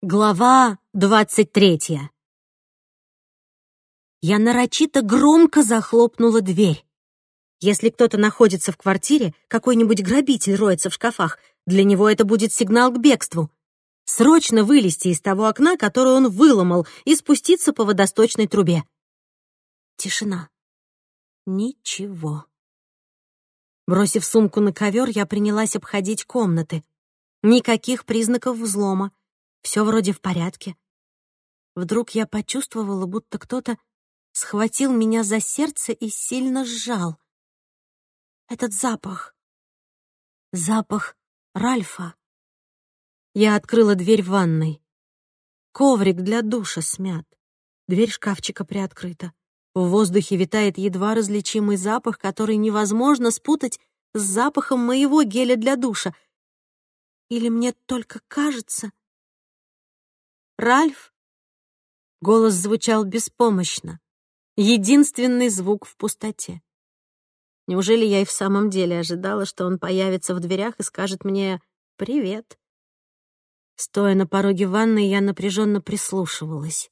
Глава двадцать третья. Я нарочито громко захлопнула дверь. Если кто-то находится в квартире, какой-нибудь грабитель роется в шкафах, для него это будет сигнал к бегству. Срочно вылезти из того окна, которое он выломал, и спуститься по водосточной трубе. Тишина. Ничего. Бросив сумку на ковер, я принялась обходить комнаты. Никаких признаков взлома. Все вроде в порядке. Вдруг я почувствовала, будто кто-то схватил меня за сердце и сильно сжал. Этот запах. Запах Ральфа. Я открыла дверь в ванной. Коврик для душа смят. Дверь шкафчика приоткрыта. В воздухе витает едва различимый запах, который невозможно спутать с запахом моего геля для душа. Или мне только кажется, Ральф?» Голос звучал беспомощно. Единственный звук в пустоте. Неужели я и в самом деле ожидала, что он появится в дверях и скажет мне «Привет»? Стоя на пороге ванной, я напряженно прислушивалась.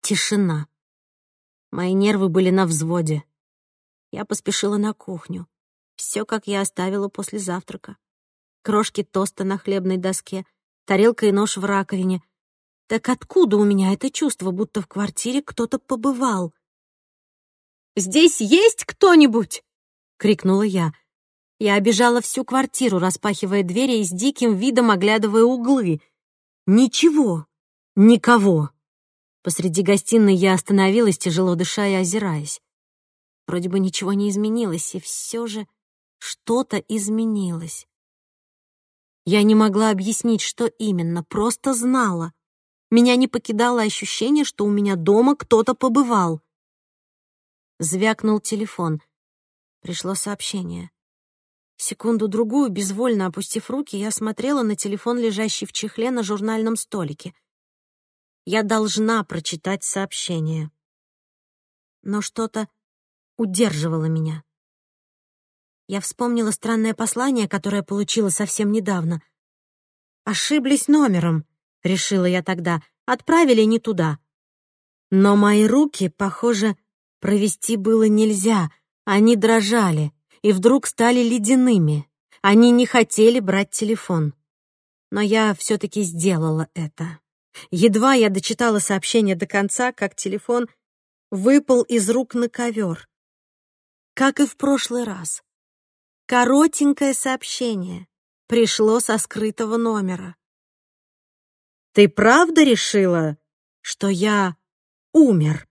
Тишина. Мои нервы были на взводе. Я поспешила на кухню. Все, как я оставила после завтрака. Крошки тоста на хлебной доске, тарелка и нож в раковине. Так откуда у меня это чувство, будто в квартире кто-то побывал? «Здесь есть кто-нибудь?» — крикнула я. Я обежала всю квартиру, распахивая двери и с диким видом оглядывая углы. Ничего, никого. Посреди гостиной я остановилась, тяжело дыша и озираясь. Вроде бы ничего не изменилось, и все же что-то изменилось. Я не могла объяснить, что именно, просто знала. Меня не покидало ощущение, что у меня дома кто-то побывал. Звякнул телефон. Пришло сообщение. Секунду-другую, безвольно опустив руки, я смотрела на телефон, лежащий в чехле на журнальном столике. Я должна прочитать сообщение. Но что-то удерживало меня. Я вспомнила странное послание, которое получила совсем недавно. «Ошиблись номером», — решила я тогда, — «отправили не туда». Но мои руки, похоже, провести было нельзя, они дрожали и вдруг стали ледяными. Они не хотели брать телефон. Но я все-таки сделала это. Едва я дочитала сообщение до конца, как телефон выпал из рук на ковер. Как и в прошлый раз. Коротенькое сообщение. Пришло со скрытого номера. «Ты правда решила, что я умер?»